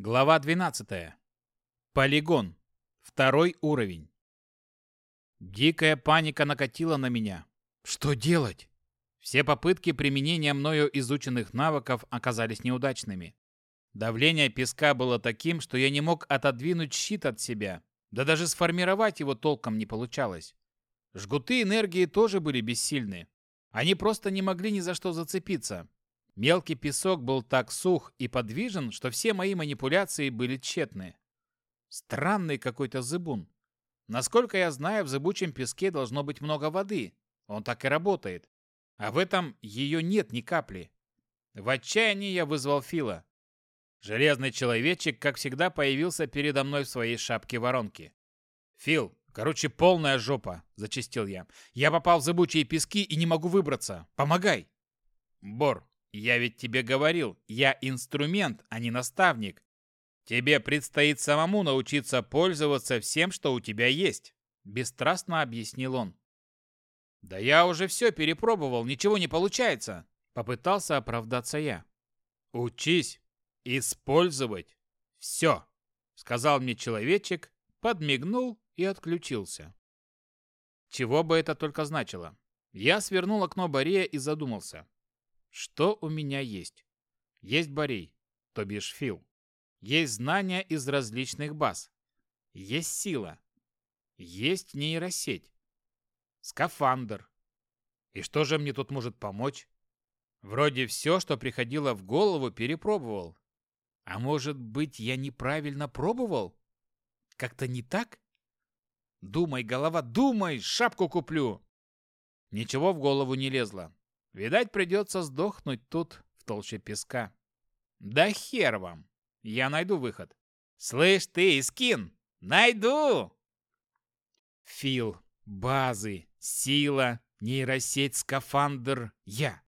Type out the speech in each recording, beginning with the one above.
Глава 12. Полигон. Второй уровень. Дикая паника накатила на меня. Что делать? Все попытки применения мною изученных навыков оказались неудачными. Давление песка было таким, что я не мог отодвинуть щит от себя, да даже сформировать его толком не получалось. Жгуты энергии тоже были бессильны. Они просто не могли ни за что зацепиться, Мелкий песок был так сух и подвижен, что все мои манипуляции были тщетны. Странный какой-то зыбун. Насколько я знаю, в зыбучем песке должно быть много воды. Он так и работает. А в этом ее нет ни капли. В отчаянии я вызвал Фила. Железный человечек, как всегда, появился передо мной в своей шапке-воронке. «Фил, короче, полная жопа», — зачистил я. «Я попал в зыбучие пески и не могу выбраться. Помогай!» «Бор, я ведь тебе говорил, я инструмент, а не наставник. Тебе предстоит самому научиться пользоваться всем, что у тебя есть, бесстрастно объяснил он. Да я уже все перепробовал, ничего не получается, попытался оправдаться я. Учись использовать все, сказал мне человечек, подмигнул и отключился. Чего бы это только значило? Я свернул окно Борея и задумался. Что у меня есть? Есть Борей, то бишь Фил. Есть знания из различных баз. Есть сила. Есть нейросеть. Скафандр. И что же мне тут может помочь? Вроде все, что приходило в голову, перепробовал. А может быть, я неправильно пробовал? Как-то не так? Думай, голова, думай, шапку куплю. Ничего в голову не лезло. Видать, придется сдохнуть тут, в толще песка. Да хер вам! Я найду выход. Слышь ты, Скин, найду! Фил, базы, сила, нейросеть, скафандр, я.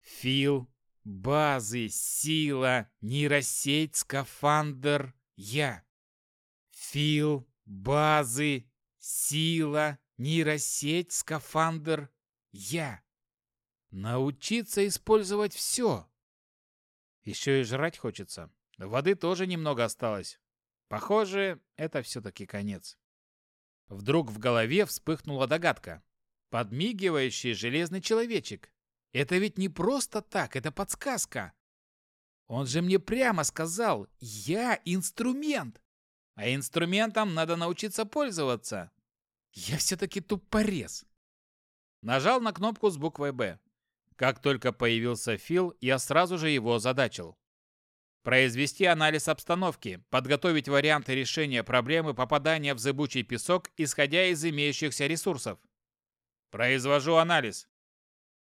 Фил, базы, сила, нейросеть, скафандр, я. Фил, базы, сила, нейросеть, скафандр, я. Научиться использовать все. Еще и жрать хочется. Воды тоже немного осталось. Похоже, это все-таки конец. Вдруг в голове вспыхнула догадка. Подмигивающий железный человечек. Это ведь не просто так, это подсказка. Он же мне прямо сказал, я инструмент. А инструментом надо научиться пользоваться. Я все-таки тупорез. Нажал на кнопку с буквой «Б». Как только появился Фил, я сразу же его озадачил. Произвести анализ обстановки, подготовить варианты решения проблемы попадания в зыбучий песок, исходя из имеющихся ресурсов. Произвожу анализ.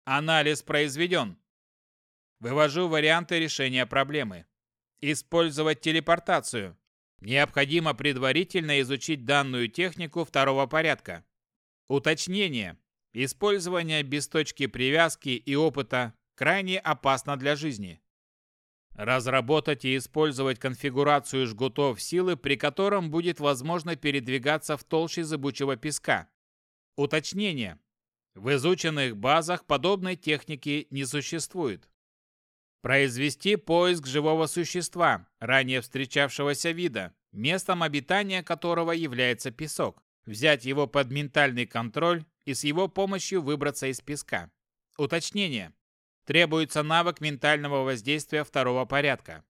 Анализ произведен. Вывожу варианты решения проблемы. Использовать телепортацию. Необходимо предварительно изучить данную технику второго порядка. Уточнение. Использование без точки привязки и опыта крайне опасно для жизни. Разработать и использовать конфигурацию жгутов силы, при котором будет возможно передвигаться в толще зыбучего песка. Уточнение. В изученных базах подобной техники не существует. Произвести поиск живого существа, ранее встречавшегося вида, местом обитания которого является песок. Взять его под ментальный контроль и с его помощью выбраться из песка. Уточнение. Требуется навык ментального воздействия второго порядка.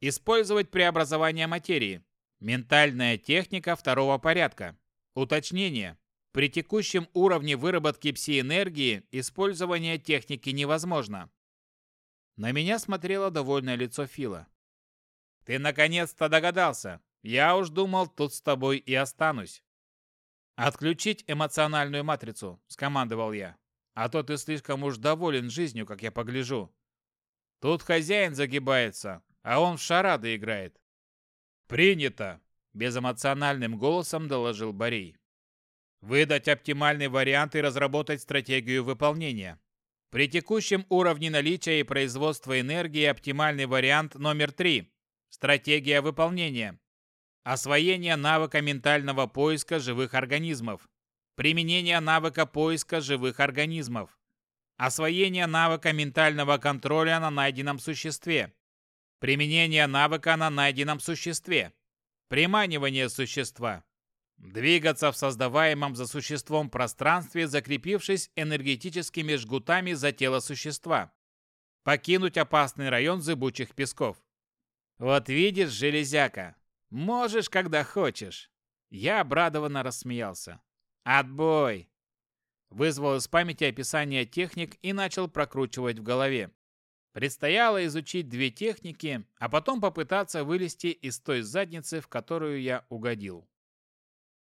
Использовать преобразование материи. Ментальная техника второго порядка. Уточнение. При текущем уровне выработки пси-энергии использование техники невозможно. На меня смотрело довольное лицо Фила. «Ты наконец-то догадался. Я уж думал, тут с тобой и останусь». «Отключить эмоциональную матрицу», — скомандовал я. «А то ты слишком уж доволен жизнью, как я погляжу. Тут хозяин загибается, а он в шарады играет». «Принято!» — безэмоциональным голосом доложил Борей. «Выдать оптимальный вариант и разработать стратегию выполнения. При текущем уровне наличия и производства энергии оптимальный вариант номер три. Стратегия выполнения. Освоение навыка ментального поиска живых организмов. Применение навыка поиска живых организмов. Освоение навыка ментального контроля на найденном существе. Применение навыка на найденном существе. Приманивание существа. Двигаться в создаваемом за существом пространстве, закрепившись энергетическими жгутами за тело существа. Покинуть опасный район зыбучих песков. Вот видишь, железяка, можешь, когда хочешь. Я обрадованно рассмеялся. Отбой! Вызвал из памяти описание техник и начал прокручивать в голове. Предстояло изучить две техники, а потом попытаться вылезти из той задницы, в которую я угодил.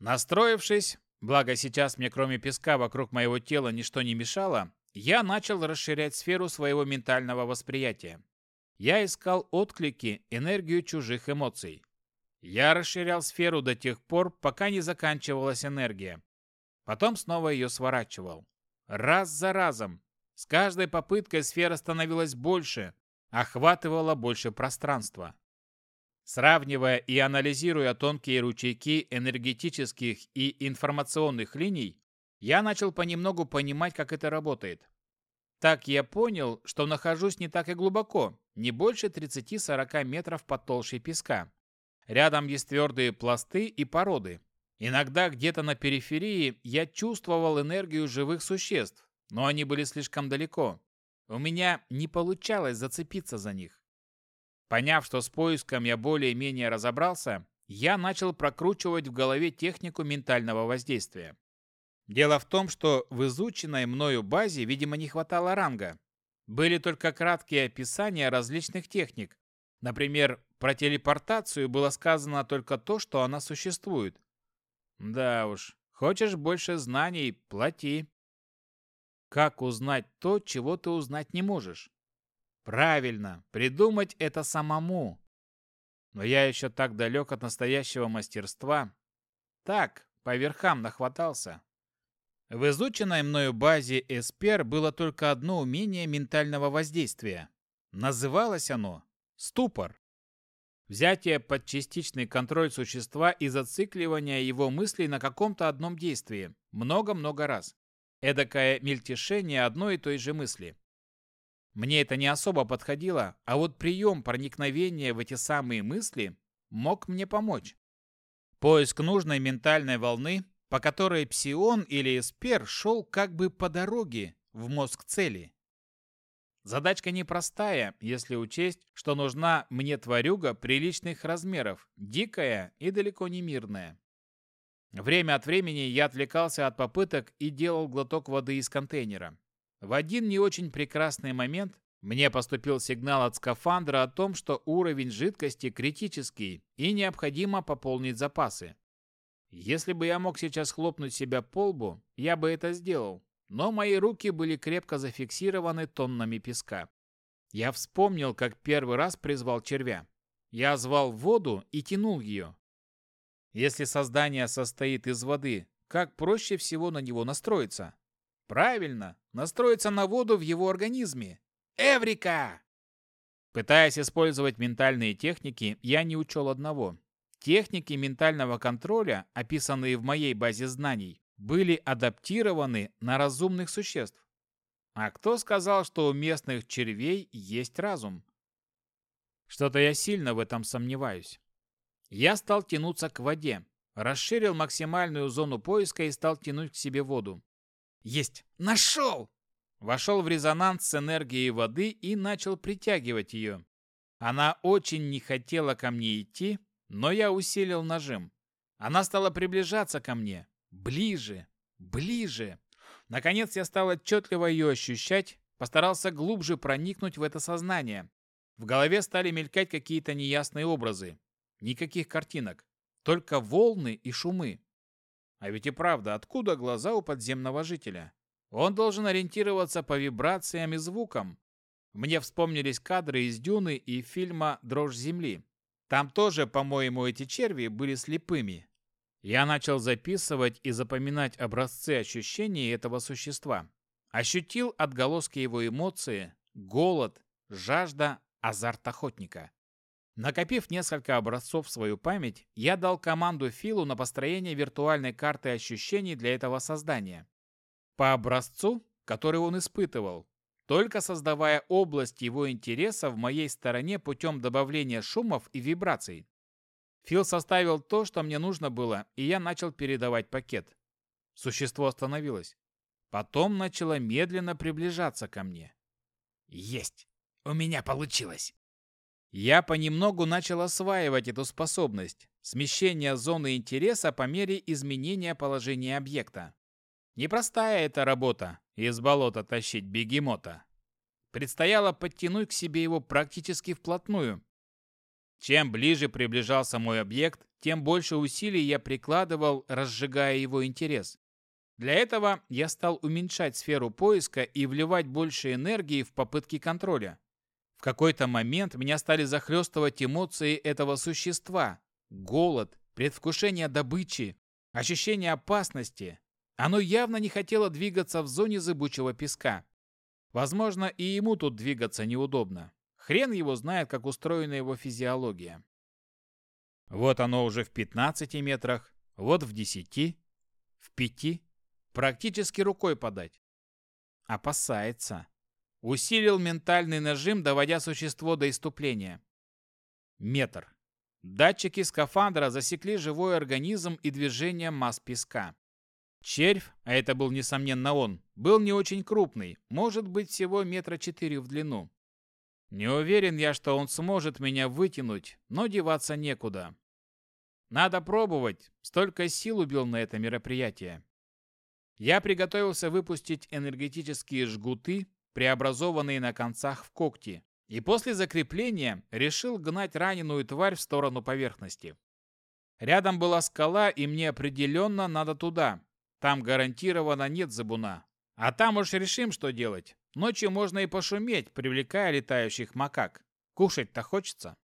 Настроившись, благо сейчас мне кроме песка вокруг моего тела ничто не мешало, я начал расширять сферу своего ментального восприятия. Я искал отклики, энергию чужих эмоций. Я расширял сферу до тех пор, пока не заканчивалась энергия. Потом снова ее сворачивал. Раз за разом. С каждой попыткой сфера становилась больше, охватывала больше пространства. Сравнивая и анализируя тонкие ручейки энергетических и информационных линий, я начал понемногу понимать, как это работает. Так я понял, что нахожусь не так и глубоко, не больше 30-40 метров под толщей песка. Рядом есть твердые пласты и породы. Иногда где-то на периферии я чувствовал энергию живых существ, но они были слишком далеко. У меня не получалось зацепиться за них. Поняв, что с поиском я более-менее разобрался, я начал прокручивать в голове технику ментального воздействия. Дело в том, что в изученной мною базе, видимо, не хватало ранга. Были только краткие описания различных техник. Например, про телепортацию было сказано только то, что она существует. Да уж, хочешь больше знаний – плати. Как узнать то, чего ты узнать не можешь? Правильно, придумать это самому. Но я еще так далек от настоящего мастерства. Так, по верхам нахватался. В изученной мною базе Эспер было только одно умение ментального воздействия. Называлось оно «ступор». Взятие под частичный контроль существа и зацикливание его мыслей на каком-то одном действии много-много раз. Эдакое мельтешение одной и той же мысли. Мне это не особо подходило, а вот прием проникновения в эти самые мысли мог мне помочь. Поиск нужной ментальной волны, по которой псион или эспер шел как бы по дороге в мозг цели. Задачка непростая, если учесть, что нужна мне тварюга приличных размеров, дикая и далеко не мирная. Время от времени я отвлекался от попыток и делал глоток воды из контейнера. В один не очень прекрасный момент мне поступил сигнал от скафандра о том, что уровень жидкости критический и необходимо пополнить запасы. Если бы я мог сейчас хлопнуть себя по лбу, я бы это сделал, но мои руки были крепко зафиксированы тоннами песка. Я вспомнил, как первый раз призвал червя. Я звал воду и тянул ее. Если создание состоит из воды, как проще всего на него настроиться? Правильно, настроиться на воду в его организме. Эврика! Пытаясь использовать ментальные техники, я не учел одного. Техники ментального контроля, описанные в моей базе знаний, были адаптированы на разумных существ. А кто сказал, что у местных червей есть разум? Что-то я сильно в этом сомневаюсь. Я стал тянуться к воде, расширил максимальную зону поиска и стал тянуть к себе воду. Есть! Нашел! Вошел в резонанс с энергией воды и начал притягивать ее. Она очень не хотела ко мне идти, но я усилил нажим. Она стала приближаться ко мне. Ближе, ближе. Наконец я стал отчетливо ее ощущать, постарался глубже проникнуть в это сознание. В голове стали мелькать какие-то неясные образы. Никаких картинок, только волны и шумы. А ведь и правда, откуда глаза у подземного жителя? Он должен ориентироваться по вибрациям и звукам. Мне вспомнились кадры из «Дюны» и фильма «Дрожь земли». Там тоже, по-моему, эти черви были слепыми. Я начал записывать и запоминать образцы ощущений этого существа. Ощутил отголоски его эмоции, голод, жажда, азарт охотника. Накопив несколько образцов в свою память, я дал команду Филу на построение виртуальной карты ощущений для этого создания. По образцу, который он испытывал, только создавая область его интереса в моей стороне путем добавления шумов и вибраций. Фил составил то, что мне нужно было, и я начал передавать пакет. Существо остановилось. Потом начало медленно приближаться ко мне. Есть! У меня получилось! Я понемногу начал осваивать эту способность, смещение зоны интереса по мере изменения положения объекта. Непростая эта работа – из болота тащить бегемота. Предстояло подтянуть к себе его практически вплотную. Чем ближе приближался мой объект, тем больше усилий я прикладывал, разжигая его интерес. Для этого я стал уменьшать сферу поиска и вливать больше энергии в попытки контроля. В какой-то момент меня стали захлестывать эмоции этого существа. Голод, предвкушение добычи, ощущение опасности. Оно явно не хотело двигаться в зоне зыбучего песка. Возможно, и ему тут двигаться неудобно. Хрен его знает, как устроена его физиология. Вот оно уже в 15 метрах, вот в 10, в 5. Практически рукой подать. Опасается. Усилил ментальный нажим, доводя существо до иступления. Метр. Датчики скафандра засекли живой организм и движение масс песка. Червь, а это был несомненно он, был не очень крупный, может быть всего метра четыре в длину. Не уверен я, что он сможет меня вытянуть, но деваться некуда. Надо пробовать, столько сил убил на это мероприятие. Я приготовился выпустить энергетические жгуты, преобразованные на концах в когти, и после закрепления решил гнать раненую тварь в сторону поверхности. Рядом была скала, и мне определенно надо туда. Там гарантированно нет забуна. А там уж решим, что делать. Ночью можно и пошуметь, привлекая летающих макак. Кушать-то хочется.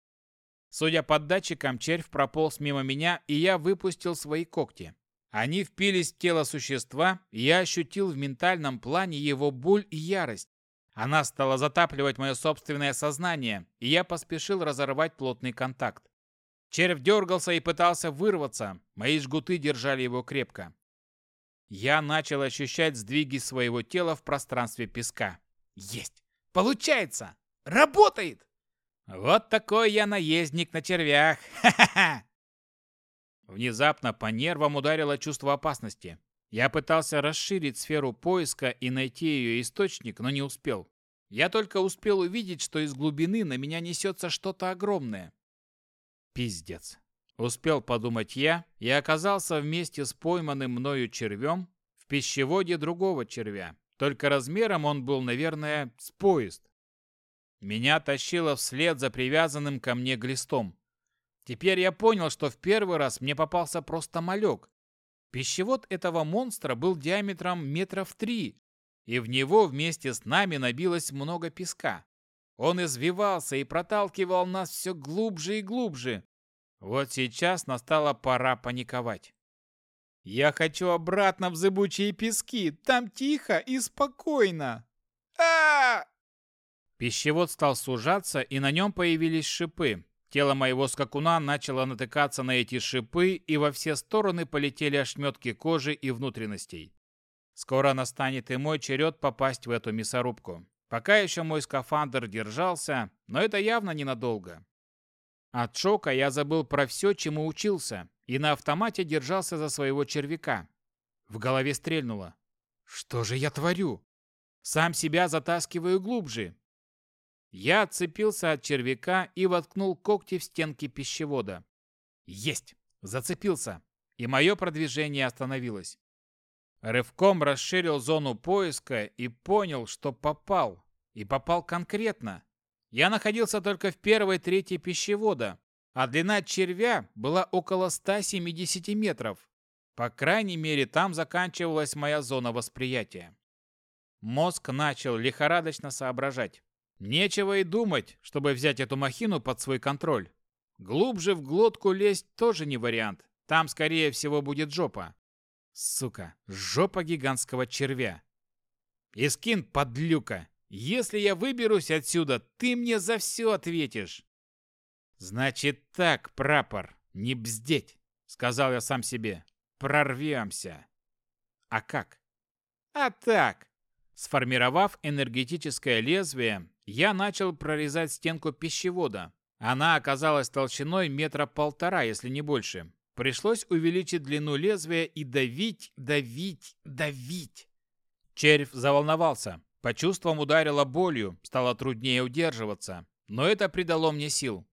Судя по датчикам, червь прополз мимо меня, и я выпустил свои когти. Они впились в тело существа, и я ощутил в ментальном плане его боль и ярость. Она стала затапливать мое собственное сознание, и я поспешил разорвать плотный контакт. Червь дергался и пытался вырваться, мои жгуты держали его крепко. Я начал ощущать сдвиги своего тела в пространстве песка. Есть! Получается! Работает! Вот такой я наездник на червях! Ха-ха-ха! Внезапно по нервам ударило чувство опасности. Я пытался расширить сферу поиска и найти ее источник, но не успел. Я только успел увидеть, что из глубины на меня несется что-то огромное. Пиздец. Успел подумать я и оказался вместе с пойманным мною червем в пищеводе другого червя. Только размером он был, наверное, с поезд. Меня тащило вслед за привязанным ко мне глистом. Теперь я понял, что в первый раз мне попался просто малек, Пищевод этого монстра был диаметром метров три, и в него вместе с нами набилось много песка. Он извивался и проталкивал нас все глубже и глубже. Вот сейчас настала пора паниковать. Я хочу обратно в зыбучие пески, там тихо и спокойно. А! Пищевод стал сужаться, и на нем появились шипы. Тело моего скакуна начало натыкаться на эти шипы, и во все стороны полетели ошметки кожи и внутренностей. Скоро настанет и мой черед попасть в эту мясорубку. Пока еще мой скафандр держался, но это явно ненадолго. От шока я забыл про все, чему учился, и на автомате держался за своего червяка. В голове стрельнуло. Что же я творю? Сам себя затаскиваю глубже, я отцепился от червяка и воткнул когти в стенки пищевода. Есть! Зацепился! И мое продвижение остановилось. Рывком расширил зону поиска и понял, что попал. И попал конкретно. Я находился только в первой трети пищевода, а длина червя была около 170 метров. По крайней мере, там заканчивалась моя зона восприятия. Мозг начал лихорадочно соображать. Нечего и думать, чтобы взять эту махину под свой контроль. Глубже в глотку лезть тоже не вариант. Там, скорее всего, будет жопа. Сука, жопа гигантского червя. Искин, подлюка, если я выберусь отсюда, ты мне за все ответишь. Значит так, прапор, не бздеть, сказал я сам себе. Прорвемся. А как? А так. Сформировав энергетическое лезвие, я начал прорезать стенку пищевода. Она оказалась толщиной метра полтора, если не больше. Пришлось увеличить длину лезвия и давить, давить, давить. Червь заволновался. По чувствам ударило болью, стало труднее удерживаться. Но это придало мне сил.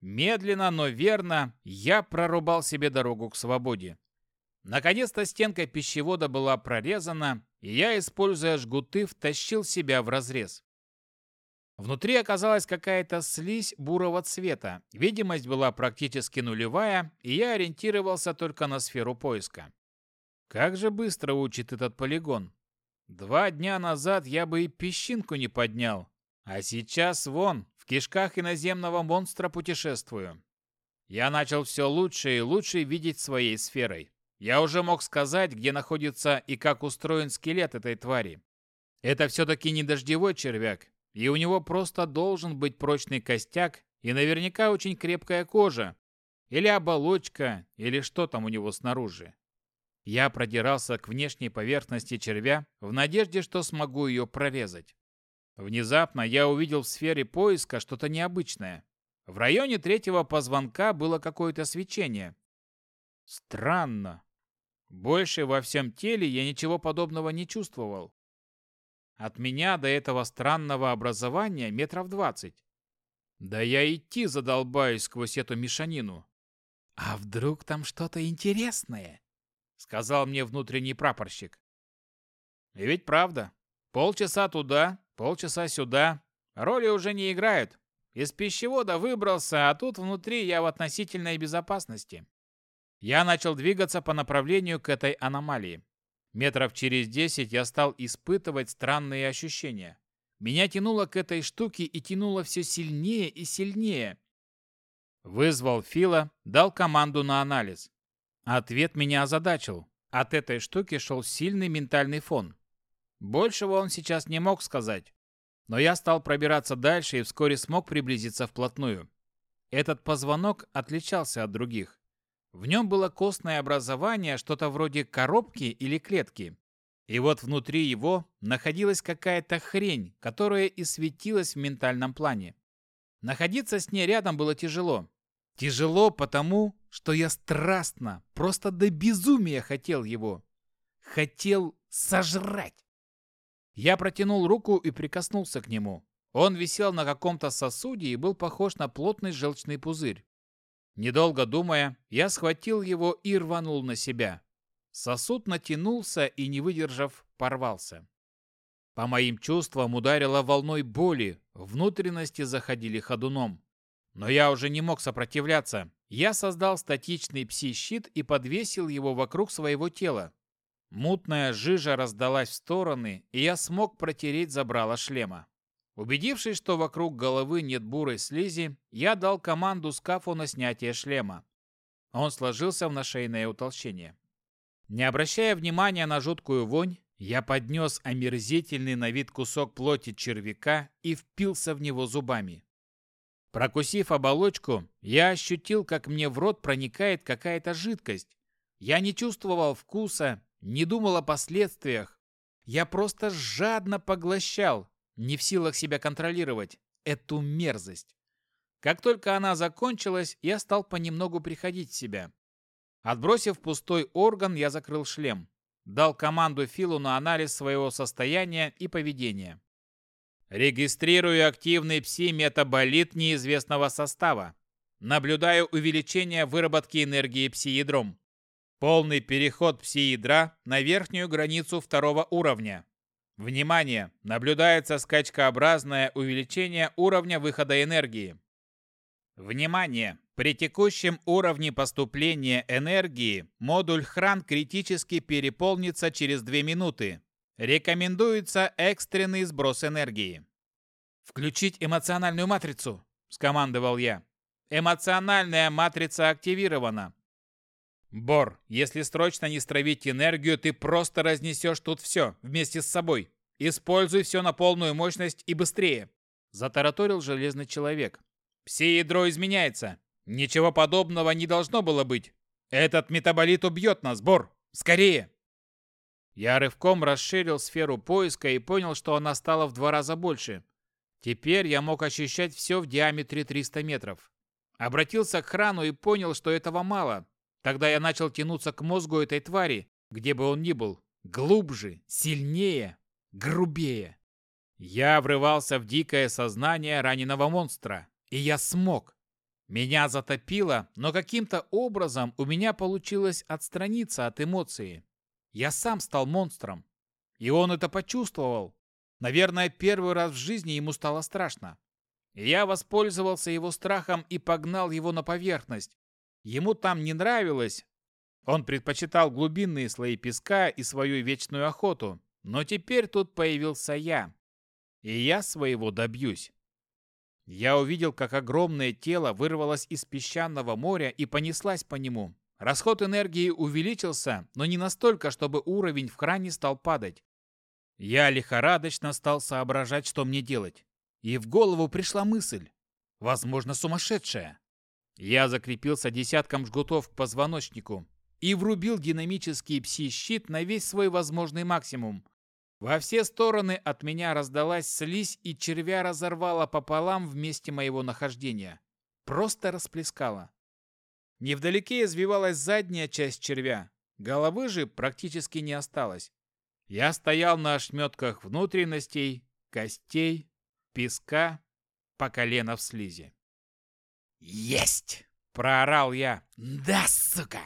Медленно, но верно, я прорубал себе дорогу к свободе. Наконец-то стенка пищевода была прорезана, и я, используя жгуты, втащил себя в разрез. Внутри оказалась какая-то слизь бурого цвета. Видимость была практически нулевая, и я ориентировался только на сферу поиска. Как же быстро учит этот полигон. Два дня назад я бы и песчинку не поднял, а сейчас вон, в кишках иноземного монстра путешествую. Я начал все лучше и лучше видеть своей сферой. Я уже мог сказать, где находится и как устроен скелет этой твари. Это все-таки не дождевой червяк, и у него просто должен быть прочный костяк и наверняка очень крепкая кожа, или оболочка, или что там у него снаружи. Я продирался к внешней поверхности червя в надежде, что смогу ее прорезать. Внезапно я увидел в сфере поиска что-то необычное. В районе третьего позвонка было какое-то свечение. Странно. Больше во всем теле я ничего подобного не чувствовал. От меня до этого странного образования метров двадцать. Да я идти задолбаюсь сквозь эту мешанину. А вдруг там что-то интересное? Сказал мне внутренний прапорщик. И ведь правда. Полчаса туда, полчаса сюда. Роли уже не играют. Из пищевода выбрался, а тут внутри я в относительной безопасности. Я начал двигаться по направлению к этой аномалии. Метров через десять я стал испытывать странные ощущения. Меня тянуло к этой штуке и тянуло все сильнее и сильнее. Вызвал Фила, дал команду на анализ. Ответ меня озадачил. От этой штуки шел сильный ментальный фон. Большего он сейчас не мог сказать. Но я стал пробираться дальше и вскоре смог приблизиться вплотную. Этот позвонок отличался от других. В нем было костное образование, что-то вроде коробки или клетки. И вот внутри его находилась какая-то хрень, которая и светилась в ментальном плане. Находиться с ней рядом было тяжело. Тяжело потому, что я страстно, просто до безумия хотел его. Хотел сожрать. Я протянул руку и прикоснулся к нему. Он висел на каком-то сосуде и был похож на плотный желчный пузырь. Недолго думая, я схватил его и рванул на себя. Сосуд натянулся и, не выдержав, порвался. По моим чувствам ударило волной боли, внутренности заходили ходуном. Но я уже не мог сопротивляться. Я создал статичный пси-щит и подвесил его вокруг своего тела. Мутная жижа раздалась в стороны, и я смог протереть забрало шлема. Убедившись, что вокруг головы нет бурой слизи, я дал команду скафу на снятие шлема. Он сложился в нашейное утолщение. Не обращая внимания на жуткую вонь, я поднес омерзительный на вид кусок плоти червяка и впился в него зубами. Прокусив оболочку, я ощутил, как мне в рот проникает какая-то жидкость. Я не чувствовал вкуса, не думал о последствиях. Я просто жадно поглощал, не в силах себя контролировать, эту мерзость. Как только она закончилась, я стал понемногу приходить в себя. Отбросив пустой орган, я закрыл шлем. Дал команду Филу на анализ своего состояния и поведения. Регистрирую активный пси-метаболит неизвестного состава. Наблюдаю увеличение выработки энергии пси-ядром. Полный переход пси-ядра на верхнюю границу второго уровня. Внимание! Наблюдается скачкообразное увеличение уровня выхода энергии. Внимание! При текущем уровне поступления энергии модуль хран критически переполнится через 2 минуты. Рекомендуется экстренный сброс энергии. «Включить эмоциональную матрицу!» – скомандовал я. «Эмоциональная матрица активирована. Бор, если срочно не стравить энергию, ты просто разнесешь тут все вместе с собой. Используй все на полную мощность и быстрее. Затараторил железный человек. Все ядро изменяется. Ничего подобного не должно было быть. Этот метаболит убьет нас, Бор. Скорее! Я рывком расширил сферу поиска и понял, что она стала в два раза больше. Теперь я мог ощущать все в диаметре 300 метров. Обратился к храну и понял, что этого мало. Тогда я начал тянуться к мозгу этой твари, где бы он ни был. Глубже, сильнее, грубее. Я врывался в дикое сознание раненого монстра. И я смог. Меня затопило, но каким-то образом у меня получилось отстраниться от эмоции. Я сам стал монстром. И он это почувствовал. Наверное, первый раз в жизни ему стало страшно. Я воспользовался его страхом и погнал его на поверхность. Ему там не нравилось. Он предпочитал глубинные слои песка и свою вечную охоту. Но теперь тут появился я. И я своего добьюсь. Я увидел, как огромное тело вырвалось из песчаного моря и понеслась по нему. Расход энергии увеличился, но не настолько, чтобы уровень в хране стал падать. Я лихорадочно стал соображать, что мне делать. И в голову пришла мысль. Возможно, сумасшедшая. Я закрепился десятком жгутов к позвоночнику и врубил динамический пси-щит на весь свой возможный максимум. Во все стороны от меня раздалась слизь, и червя разорвала пополам в месте моего нахождения. Просто расплескала. Невдалеке извивалась задняя часть червя. Головы же практически не осталось. Я стоял на ошметках внутренностей, костей, песка, по колено в слизи. «Есть!» — проорал я. «Да, сука!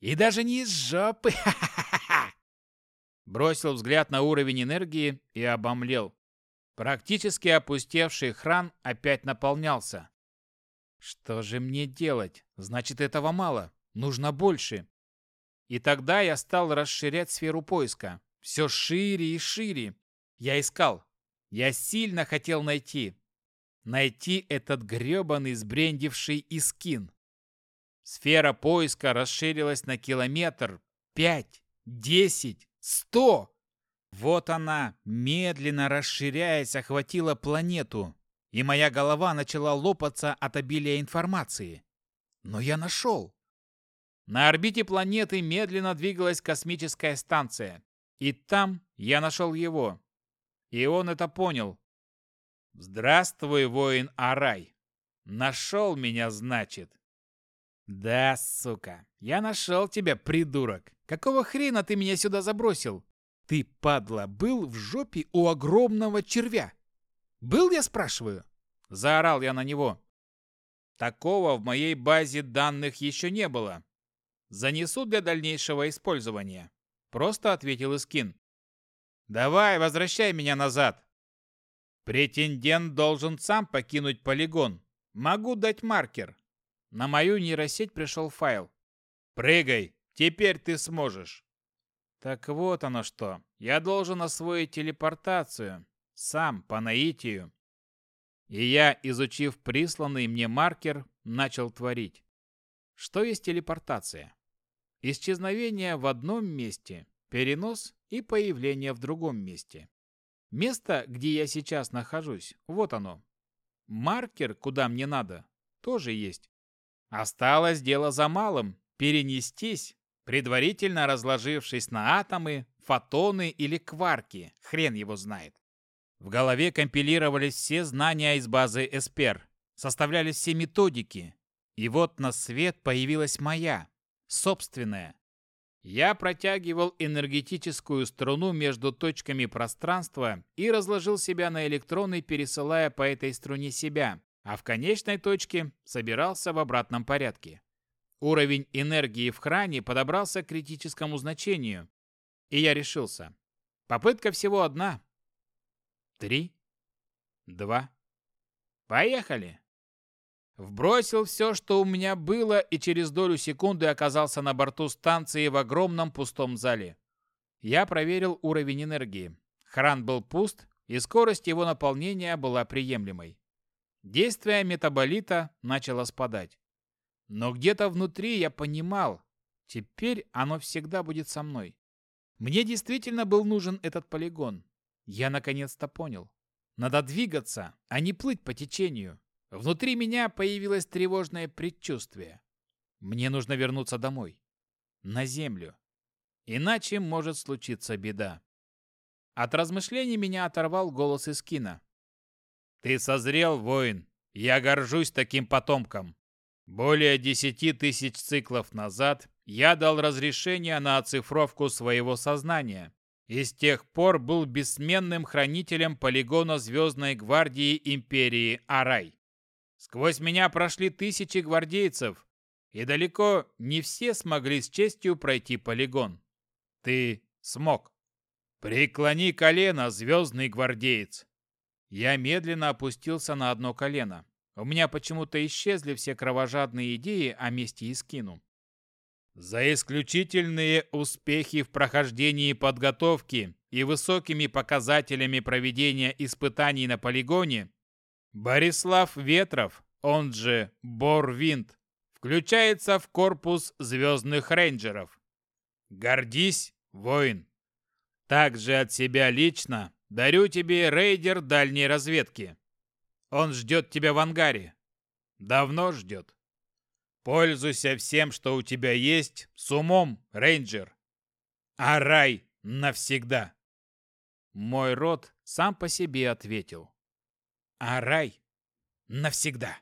И даже не из жопы! Ха-ха-ха!» Бросил взгляд на уровень энергии и обомлел. Практически опустевший хран опять наполнялся. Что же мне делать? Значит, этого мало. Нужно больше. И тогда я стал расширять сферу поиска. Все шире и шире. Я искал. Я сильно хотел найти. Найти этот гребаный сбрендивший искин. Сфера поиска расширилась на километр, пять, десять, Сто! Вот она, медленно расширяясь, охватила планету, и моя голова начала лопаться от обилия информации. Но я нашел. На орбите планеты медленно двигалась космическая станция, и там я нашел его. И он это понял. «Здравствуй, воин Арай! Нашел меня, значит!» «Да, сука, я нашел тебя, придурок! Какого хрена ты меня сюда забросил? Ты, падла, был в жопе у огромного червя. Был, я спрашиваю? Заорал я на него. Такого в моей базе данных еще не было. Занесу для дальнейшего использования. Просто ответил Искин. Давай, возвращай меня назад. Претендент должен сам покинуть полигон. Могу дать маркер. На мою нейросеть пришел файл. Прыгай, Теперь ты сможешь. Так вот оно что. Я должен освоить телепортацию. Сам, по наитию. И я, изучив присланный мне маркер, начал творить. Что есть телепортация? Исчезновение в одном месте, перенос и появление в другом месте. Место, где я сейчас нахожусь, вот оно. Маркер, куда мне надо, тоже есть. Осталось дело за малым – перенестись предварительно разложившись на атомы, фотоны или кварки, хрен его знает. В голове компилировались все знания из базы Эспер, составлялись все методики. И вот на свет появилась моя, собственная. Я протягивал энергетическую струну между точками пространства и разложил себя на электроны, пересылая по этой струне себя, а в конечной точке собирался в обратном порядке. Уровень энергии в хране подобрался к критическому значению, и я решился. Попытка всего одна. Три. Два. Поехали. Вбросил все, что у меня было, и через долю секунды оказался на борту станции в огромном пустом зале. Я проверил уровень энергии. Хран был пуст, и скорость его наполнения была приемлемой. Действие метаболита начало спадать. Но где-то внутри я понимал, теперь оно всегда будет со мной. Мне действительно был нужен этот полигон. Я наконец-то понял. Надо двигаться, а не плыть по течению. Внутри меня появилось тревожное предчувствие. Мне нужно вернуться домой. На землю. Иначе может случиться беда. От размышлений меня оторвал голос из кино. «Ты созрел, воин. Я горжусь таким потомком. Более десяти тысяч циклов назад я дал разрешение на оцифровку своего сознания и с тех пор был бессменным хранителем полигона Звездной гвардии Империи Арай. Сквозь меня прошли тысячи гвардейцев, и далеко не все смогли с честью пройти полигон. Ты смог. Преклони колено, звездный гвардеец. Я медленно опустился на одно колено. У меня почему-то исчезли все кровожадные идеи о мести и скину. За исключительные успехи в прохождении подготовки и высокими показателями проведения испытаний на полигоне, Борислав Ветров, он же Борвинд, включается в корпус звездных рейнджеров. Гордись, воин! Также от себя лично дарю тебе рейдер дальней разведки. Он ждет тебя в ангаре. Давно ждет. Пользуйся всем, что у тебя есть, с умом, рейнджер. А рай навсегда. Мой род сам по себе ответил. А рай навсегда.